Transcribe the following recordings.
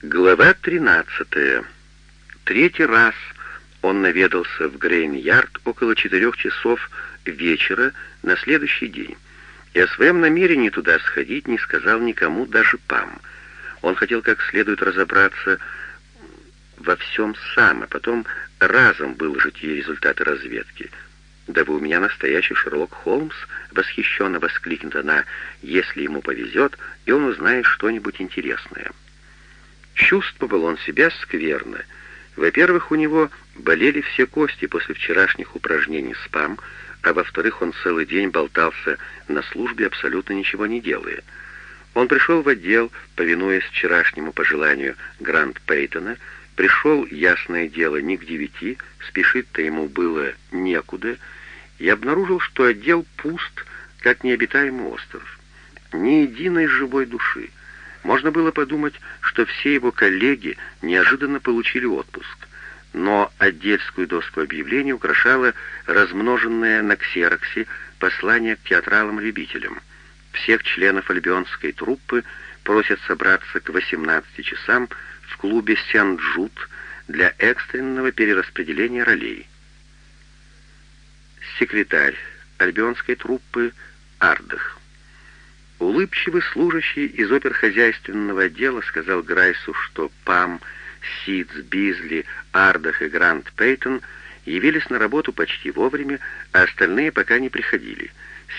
Глава 13. Третий раз он наведался в Грейн-Ярд около четырех часов вечера на следующий день, и о своем намерении туда сходить не сказал никому, даже Пам. Он хотел как следует разобраться во всем сам, а потом разом выложить ей результаты разведки. «Да вы у меня настоящий Шерлок Холмс!» — восхищенно воскликнет она, если ему повезет, и он узнает что-нибудь интересное. Чувствовал он себя скверно. Во-первых, у него болели все кости после вчерашних упражнений спам, а во-вторых, он целый день болтался на службе, абсолютно ничего не делая. Он пришел в отдел, повинуясь вчерашнему пожеланию Грант Пейтона, пришел, ясное дело, не к девяти, спешить-то ему было некуда, и обнаружил, что отдел пуст, как необитаемый остров. Ни единой живой души. Можно было подумать, что все его коллеги неожиданно получили отпуск. Но отдельскую доску объявлений украшало размноженное на ксероксе послание к театралам-любителям. Всех членов альбионской труппы просят собраться к 18 часам в клубе «Сен-Джуд» для экстренного перераспределения ролей. Секретарь альбионской труппы Ардах. Улыбчивый служащий из оперхозяйственного отдела сказал Грайсу, что Пам, Сидс, Бизли, Ардах и Грант Пейтон явились на работу почти вовремя, а остальные пока не приходили.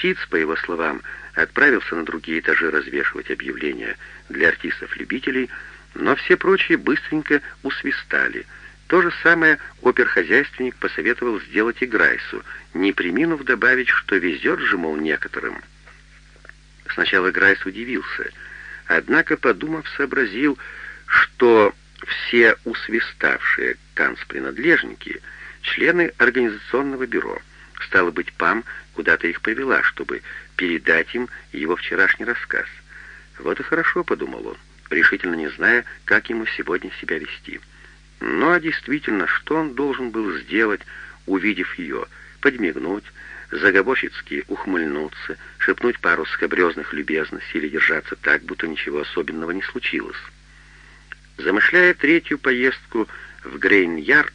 Сидс, по его словам, отправился на другие этажи развешивать объявления для артистов-любителей, но все прочие быстренько усвистали. То же самое оперхозяйственник посоветовал сделать и Грайсу, не приминув добавить, что везет же, мол, некоторым. Сначала Грайс удивился, однако, подумав, сообразил, что все усвиставшие танцпринадлежники — члены организационного бюро. Стало быть, ПАМ куда-то их повела, чтобы передать им его вчерашний рассказ. «Вот и хорошо», — подумал он, решительно не зная, как ему сегодня себя вести. Ну а действительно, что он должен был сделать, увидев ее, подмигнуть, заговорщицки ухмыльнуться, шепнуть пару скабрезных любезностей или держаться так, будто ничего особенного не случилось. Замышляя третью поездку в Грейн-Ярд,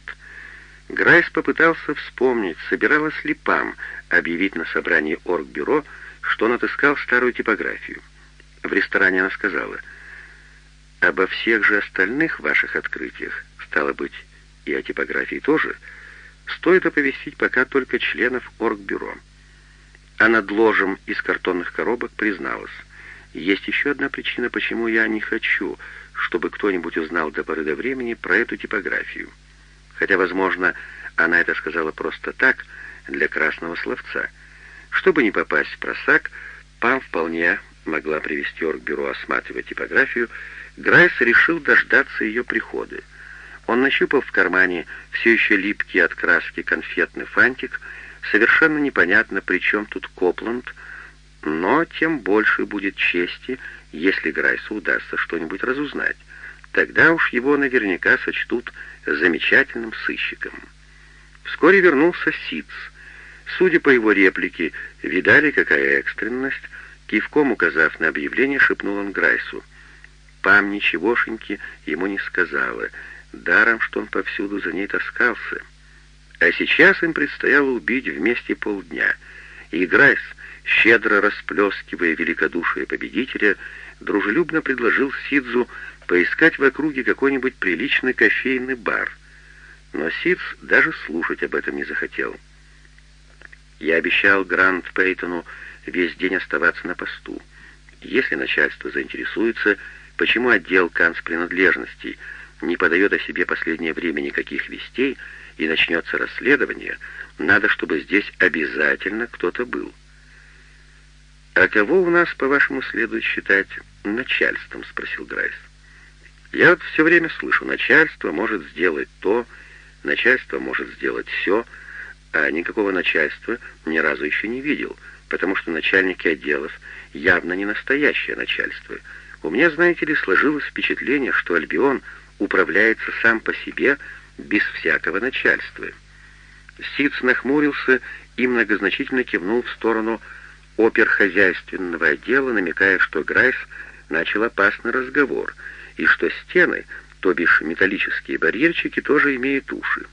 Грайс попытался вспомнить, собиралась ли Пам объявить на собрании оргбюро, что он отыскал старую типографию. В ресторане она сказала, «Обо всех же остальных ваших открытиях, стало быть, и о типографии тоже, — стоит оповестить пока только членов оргбюро. А над ложем из картонных коробок призналась, есть еще одна причина, почему я не хочу, чтобы кто-нибудь узнал до поры до времени про эту типографию. Хотя, возможно, она это сказала просто так, для красного словца. Чтобы не попасть в просак, Пам вполне могла привести оргбюро осматривать типографию, Грайс решил дождаться ее прихода. Он нащупал в кармане все еще липкий от краски конфетный фантик, совершенно непонятно, при чем тут Копланд, но тем больше будет чести, если Грайсу удастся что-нибудь разузнать. Тогда уж его наверняка сочтут замечательным сыщиком. Вскоре вернулся Сиц. Судя по его реплике, видали, какая экстренность, кивком указав на объявление, шепнул он Грайсу. Пам ничегошеньки ему не сказала — даром, что он повсюду за ней таскался. А сейчас им предстояло убить вместе полдня, и Грайс, щедро расплескивая великодушие победителя, дружелюбно предложил Сидзу поискать в округе какой-нибудь приличный кофейный бар. Но Сидз даже слушать об этом не захотел. Я обещал Грант Пейтону весь день оставаться на посту. Если начальство заинтересуется, почему отдел канцпринадлежностей — не подает о себе последнее время никаких вестей и начнется расследование, надо, чтобы здесь обязательно кто-то был. «А кого у нас, по-вашему, следует считать начальством?» — спросил Грайс. «Я вот все время слышу, начальство может сделать то, начальство может сделать все, а никакого начальства ни разу еще не видел, потому что начальники отделов явно не настоящее начальство. У меня, знаете ли, сложилось впечатление, что Альбион — управляется сам по себе, без всякого начальства. Сиц нахмурился и многозначительно кивнул в сторону оперхозяйственного отдела, намекая, что Грайс начал опасный разговор, и что стены, то бишь металлические барьерчики, тоже имеют уши.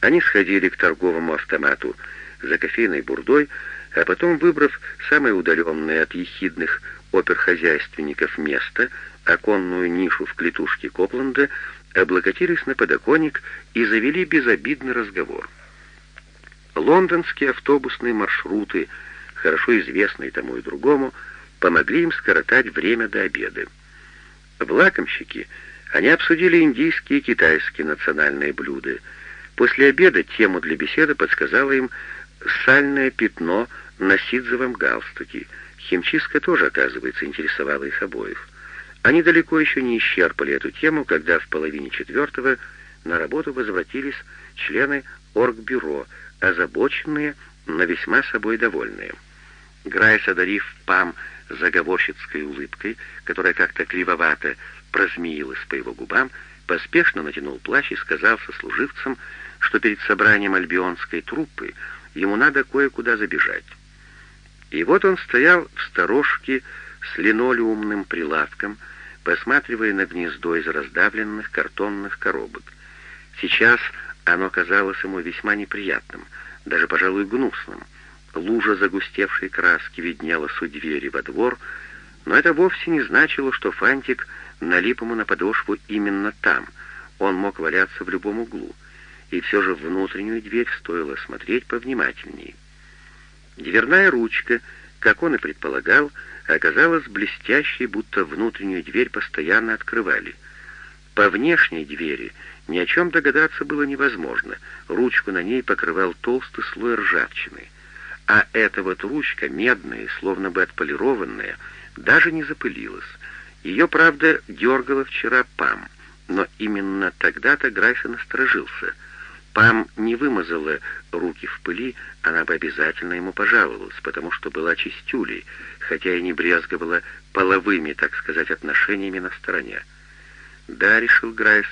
Они сходили к торговому автомату за кофейной бурдой, а потом, выбрав самое удаленное от ехидных оперхозяйственников место, оконную нишу в клетушке Копланда, облокотились на подоконник и завели безобидный разговор. Лондонские автобусные маршруты, хорошо известные тому и другому, помогли им скоротать время до обеда. В лакомщики они обсудили индийские и китайские национальные блюда. После обеда тему для беседы подсказало им сальное пятно на ситцевом галстуке. Химчистка тоже, оказывается, интересовала их обоих. Они далеко еще не исчерпали эту тему, когда в половине четвертого на работу возвратились члены оргбюро, озабоченные, но весьма собой довольные. Грайс, одарив Пам заговорщицкой улыбкой, которая как-то кривовато прозмеилась по его губам, поспешно натянул плащ и сказал сослуживцам, что перед собранием альбионской труппы ему надо кое-куда забежать. И вот он стоял в сторожке с линолеумным прилавком, посматривая на гнездо из раздавленных картонных коробок. Сейчас оно казалось ему весьма неприятным, даже, пожалуй, гнусным. Лужа загустевшей краски виднелась у двери во двор, но это вовсе не значило, что фантик налип ему на подошву именно там. Он мог валяться в любом углу. И все же внутреннюю дверь стоило смотреть повнимательнее. Дверная ручка, как он и предполагал, оказалась блестящей, будто внутреннюю дверь постоянно открывали. По внешней двери ни о чем догадаться было невозможно. Ручку на ней покрывал толстый слой ржавчины. А эта вот ручка, медная, словно бы отполированная, даже не запылилась. Ее, правда, дергала вчера Пам, но именно тогда-то Грайсон насторожился. Пам не вымазала руки в пыли, она бы обязательно ему пожаловалась, потому что была чистюлей, хотя и не брезговала половыми, так сказать, отношениями на стороне. Да, решил Грайс,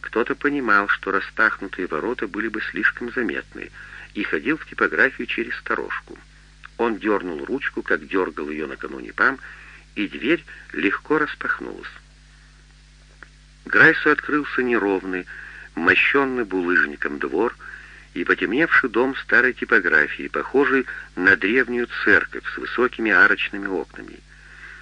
кто-то понимал, что распахнутые ворота были бы слишком заметны, и ходил в типографию через сторожку. Он дернул ручку, как дергал ее накануне Пам, и дверь легко распахнулась. Грайсу открылся неровный, мощенный булыжником двор и потемневший дом старой типографии, похожий на древнюю церковь с высокими арочными окнами.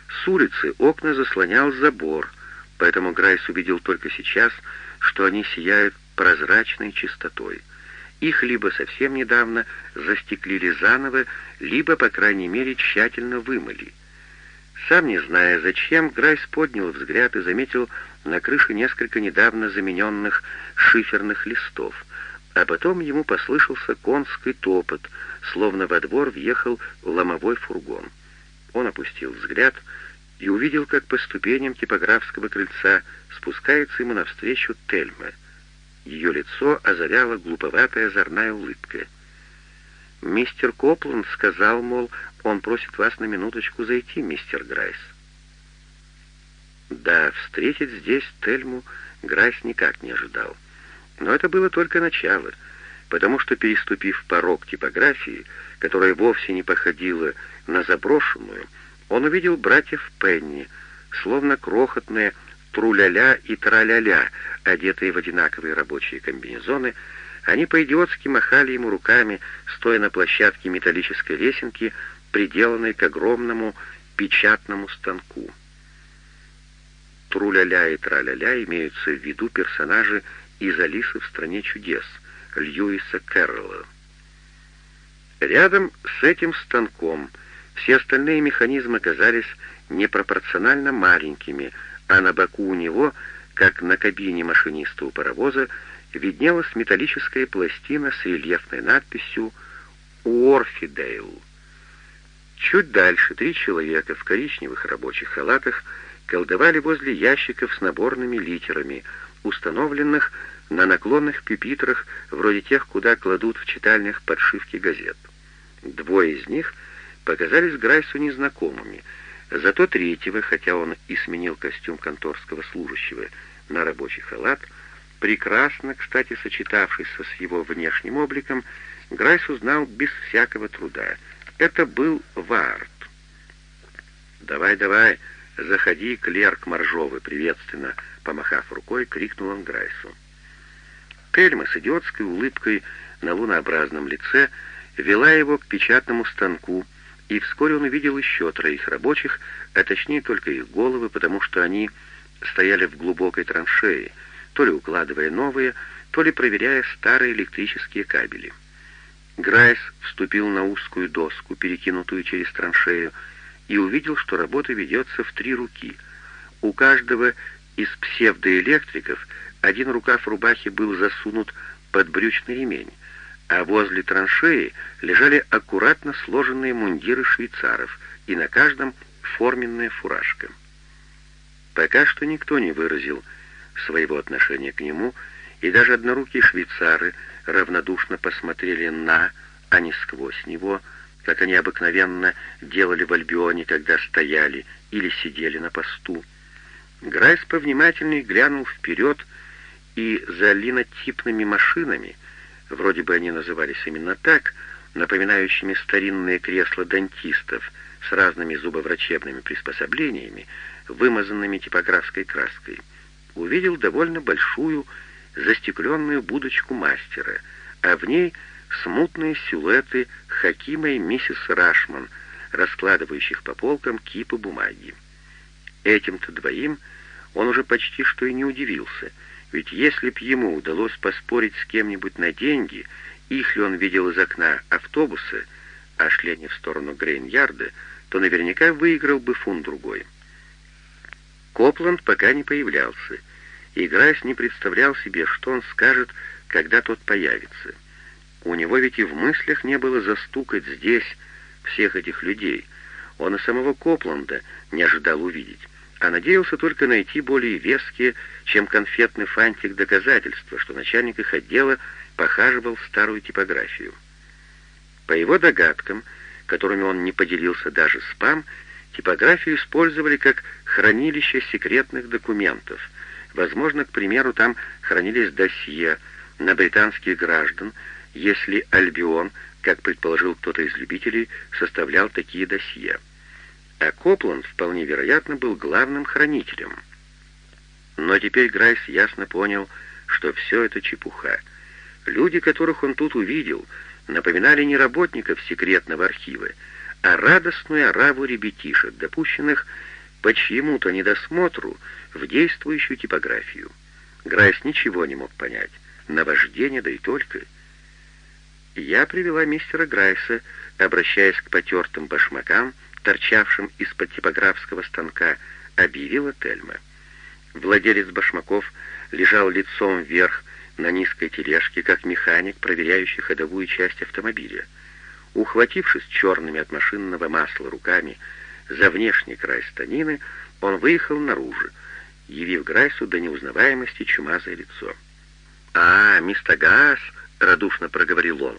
С улицы окна заслонял забор, поэтому Грайс увидел только сейчас, что они сияют прозрачной чистотой. Их либо совсем недавно застеклили заново, либо, по крайней мере, тщательно вымыли. Сам не зная зачем, Грайс поднял взгляд и заметил на крыше несколько недавно замененных шиферных листов, а потом ему послышался конский топот, словно во двор въехал ломовой фургон. Он опустил взгляд и увидел, как по ступеням типографского крыльца спускается ему навстречу Тельма. Ее лицо озаряла глуповатая озорная улыбка. «Мистер Копланд сказал, мол, он просит вас на минуточку зайти, мистер Грайс». Да, встретить здесь Тельму Грайс никак не ожидал. Но это было только начало, потому что, переступив порог типографии, которая вовсе не походила на заброшенную, он увидел братьев Пенни, словно крохотные Труляля и Траляля, одетые в одинаковые рабочие комбинезоны, они по-идиотски махали ему руками, стоя на площадке металлической лесенки, приделанной к огромному печатному станку. Труляля и траляля имеются в виду персонажи из «Алисы в стране чудес» Льюиса Кэрролла. Рядом с этим станком все остальные механизмы казались непропорционально маленькими, а на боку у него, как на кабине машиниста у паровоза, виднелась металлическая пластина с рельефной надписью «Уорфидейл». Чуть дальше три человека в коричневых рабочих халатах колдовали возле ящиков с наборными литерами, установленных на наклонных пюпитрах, вроде тех, куда кладут в читальнях подшивки газет. Двое из них показались Грайсу незнакомыми, зато третьего, хотя он и сменил костюм конторского служащего на рабочий халат, прекрасно, кстати, сочетавшийся с его внешним обликом, Грайс узнал без всякого труда. Это был Варт. «Давай, давай!» «Заходи, клерк Моржовый!» — приветственно, помахав рукой, крикнул он Грайсу. Тельма с идиотской улыбкой на лунообразном лице вела его к печатному станку, и вскоре он увидел еще троих рабочих, а точнее только их головы, потому что они стояли в глубокой траншее, то ли укладывая новые, то ли проверяя старые электрические кабели. Грайс вступил на узкую доску, перекинутую через траншею, и увидел, что работа ведется в три руки. У каждого из псевдоэлектриков один рукав рубахи был засунут под брючный ремень, а возле траншеи лежали аккуратно сложенные мундиры швейцаров, и на каждом форменная фуражка. Пока что никто не выразил своего отношения к нему, и даже однорукие швейцары равнодушно посмотрели на, а не сквозь него, как они обыкновенно делали в Альбионе, когда стояли или сидели на посту. Грайс повнимательней глянул вперед, и за линотипными машинами, вроде бы они назывались именно так, напоминающими старинные кресла дантистов с разными зубоврачебными приспособлениями, вымазанными типографской краской, увидел довольно большую застекленную будочку мастера, а в ней смутные силуэты Хакима и миссис Рашман, раскладывающих по полкам кипы бумаги. Этим-то двоим он уже почти что и не удивился, ведь если б ему удалось поспорить с кем-нибудь на деньги, их ли он видел из окна автобуса, а шли они в сторону Грейн-Ярда, то наверняка выиграл бы фунт другой. Копланд пока не появлялся, и Грайс не представлял себе, что он скажет, когда тот появится — у него ведь и в мыслях не было застукать здесь всех этих людей. Он и самого Копланда не ожидал увидеть, а надеялся только найти более веские, чем конфетный фантик доказательства, что начальник их отдела похаживал в старую типографию. По его догадкам, которыми он не поделился даже с ПАМ, типографию использовали как хранилище секретных документов. Возможно, к примеру, там хранились досье на британских граждан, если Альбион, как предположил кто-то из любителей, составлял такие досье. А Копланд, вполне вероятно, был главным хранителем. Но теперь Грайс ясно понял, что все это чепуха. Люди, которых он тут увидел, напоминали не работников секретного архива, а радостную ораву ребятишек, допущенных по чьему-то недосмотру в действующую типографию. Грайс ничего не мог понять. Наваждение, да и только — я привела мистера Грайса, обращаясь к потертым башмакам, торчавшим из-под типографского станка, объявила Тельма. Владелец башмаков лежал лицом вверх на низкой тележке, как механик, проверяющий ходовую часть автомобиля. Ухватившись черными от машинного масла руками за внешний край станины, он выехал наружу, явив Грайсу до неузнаваемости чумазое лицо. «А, мистер Гаас!» — радушно проговорил он.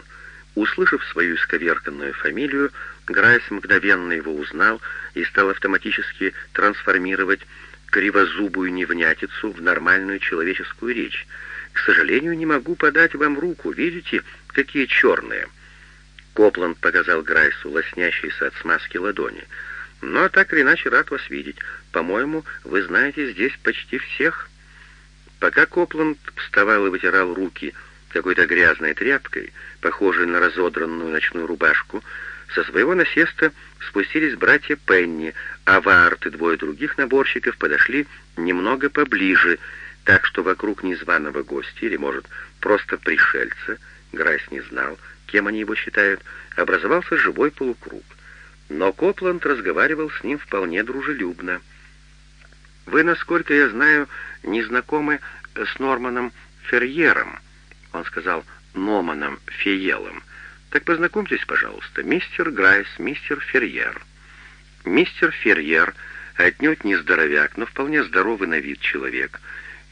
Услышав свою исковерканную фамилию, Грайс мгновенно его узнал и стал автоматически трансформировать кривозубую невнятицу в нормальную человеческую речь. «К сожалению, не могу подать вам руку. Видите, какие черные?» Копланд показал Грайсу лоснящиеся от смазки ладони. «Но так или иначе рад вас видеть. По-моему, вы знаете здесь почти всех». Пока Копланд вставал и вытирал руки, — какой-то грязной тряпкой, похожей на разодранную ночную рубашку, со своего насеста спустились братья Пенни, а Варт и двое других наборщиков подошли немного поближе, так что вокруг незваного гостя, или, может, просто пришельца, Грайс не знал, кем они его считают, образовался живой полукруг. Но Копланд разговаривал с ним вполне дружелюбно. «Вы, насколько я знаю, не знакомы с Норманом Ферьером», он сказал Номаном Фиелом. «Так познакомьтесь, пожалуйста, мистер Грайс, мистер Ферьер». Мистер Ферьер отнюдь не здоровяк, но вполне здоровый на вид человек.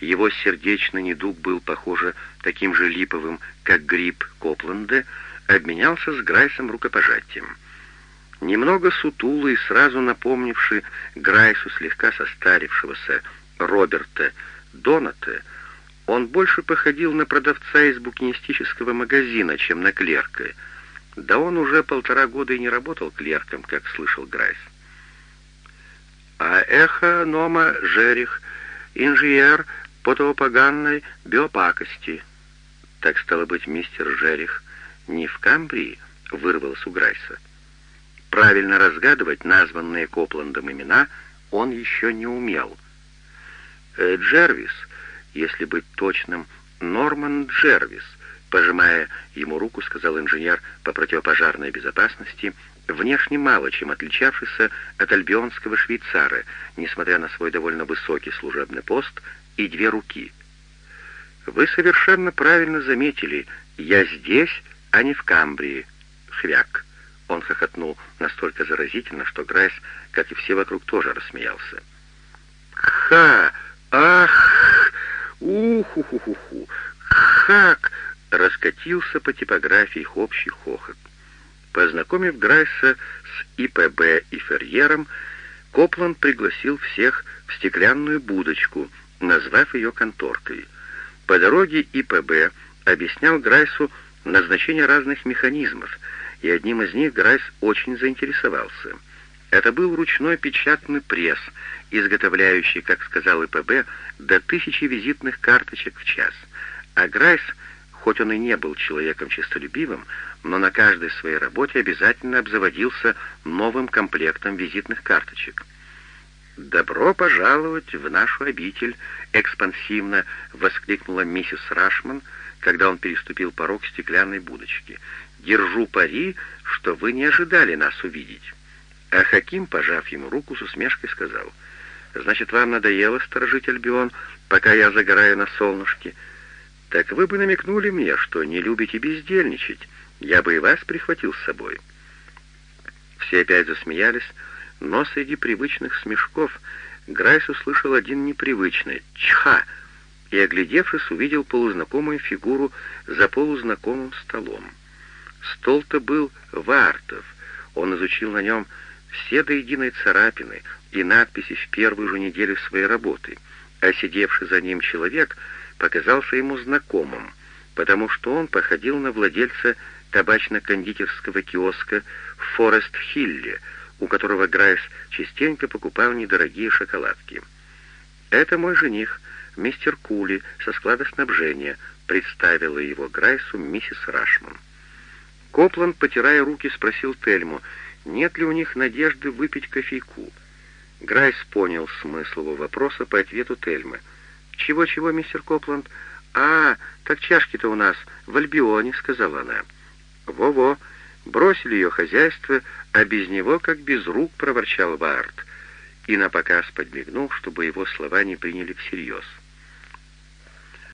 Его сердечный недуг был, похоже, таким же липовым, как грипп Копленда, обменялся с Грайсом рукопожатием. Немного сутулый, сразу напомнивший Грайсу слегка состарившегося Роберта Доната, он больше походил на продавца из букинистического магазина, чем на клерка. Да он уже полтора года и не работал клерком, как слышал Грайс. а эхо нома жерих, инженер противопоганной биопакости. Так стало быть, мистер Жерих не в Камбрии, вырвался у Грайса. Правильно разгадывать названные Копландом имена он еще не умел. Э, Джервис, если быть точным, Норман Джервис, пожимая ему руку, сказал инженер по противопожарной безопасности, внешне мало чем отличавшийся от альбионского швейцара, несмотря на свой довольно высокий служебный пост и две руки. «Вы совершенно правильно заметили, я здесь, а не в Камбрии, хвяк». Он хохотнул настолько заразительно, что Грайс, как и все вокруг, тоже рассмеялся. «Ха! Ах! Уху-ху-ху-ху! Хак!» раскатился по типографии их общий хохот. Познакомив Грайса с ИПБ и Ферьером, Копланд пригласил всех в стеклянную будочку, назвав ее конторкой. По дороге ИПБ объяснял Грайсу назначение разных механизмов, и одним из них Грайс очень заинтересовался. Это был ручной печатный пресс, изготовляющий, как сказал ИПБ, до тысячи визитных карточек в час. А Грайс — Хоть он и не был человеком честолюбивым, но на каждой своей работе обязательно обзаводился новым комплектом визитных карточек. «Добро пожаловать в нашу обитель!» — экспансивно воскликнула миссис Рашман, когда он переступил порог стеклянной будочки. «Держу пари, что вы не ожидали нас увидеть». А Хаким, пожав ему руку, с усмешкой сказал, «Значит, вам надоело сторожить Альбион, пока я загораю на солнышке?» Так вы бы намекнули мне, что не любите бездельничать. Я бы и вас прихватил с собой». Все опять засмеялись, но среди привычных смешков Грайс услышал один непривычный «чха» и, оглядевшись, увидел полузнакомую фигуру за полузнакомым столом. Стол-то был Вартов. Он изучил на нем все до единой царапины и надписи в первую же неделю своей работы, а сидевший за ним человек — показался ему знакомым, потому что он походил на владельца табачно-кондитерского киоска в Форест-Хилле, у которого Грайс частенько покупал недорогие шоколадки. «Это мой жених, мистер Кули, со склада снабжения», представила его Грайсу миссис Рашман. Копланд, потирая руки, спросил Тельму, нет ли у них надежды выпить кофейку. Грайс понял смысл его вопроса по ответу Тельмы — «Чего-чего, мистер Копланд? А, так чашки-то у нас в Альбионе», — сказала она. «Во-во, бросили ее хозяйство, а без него, как без рук», — проворчал Барт. И напоказ подмигнул, чтобы его слова не приняли всерьез.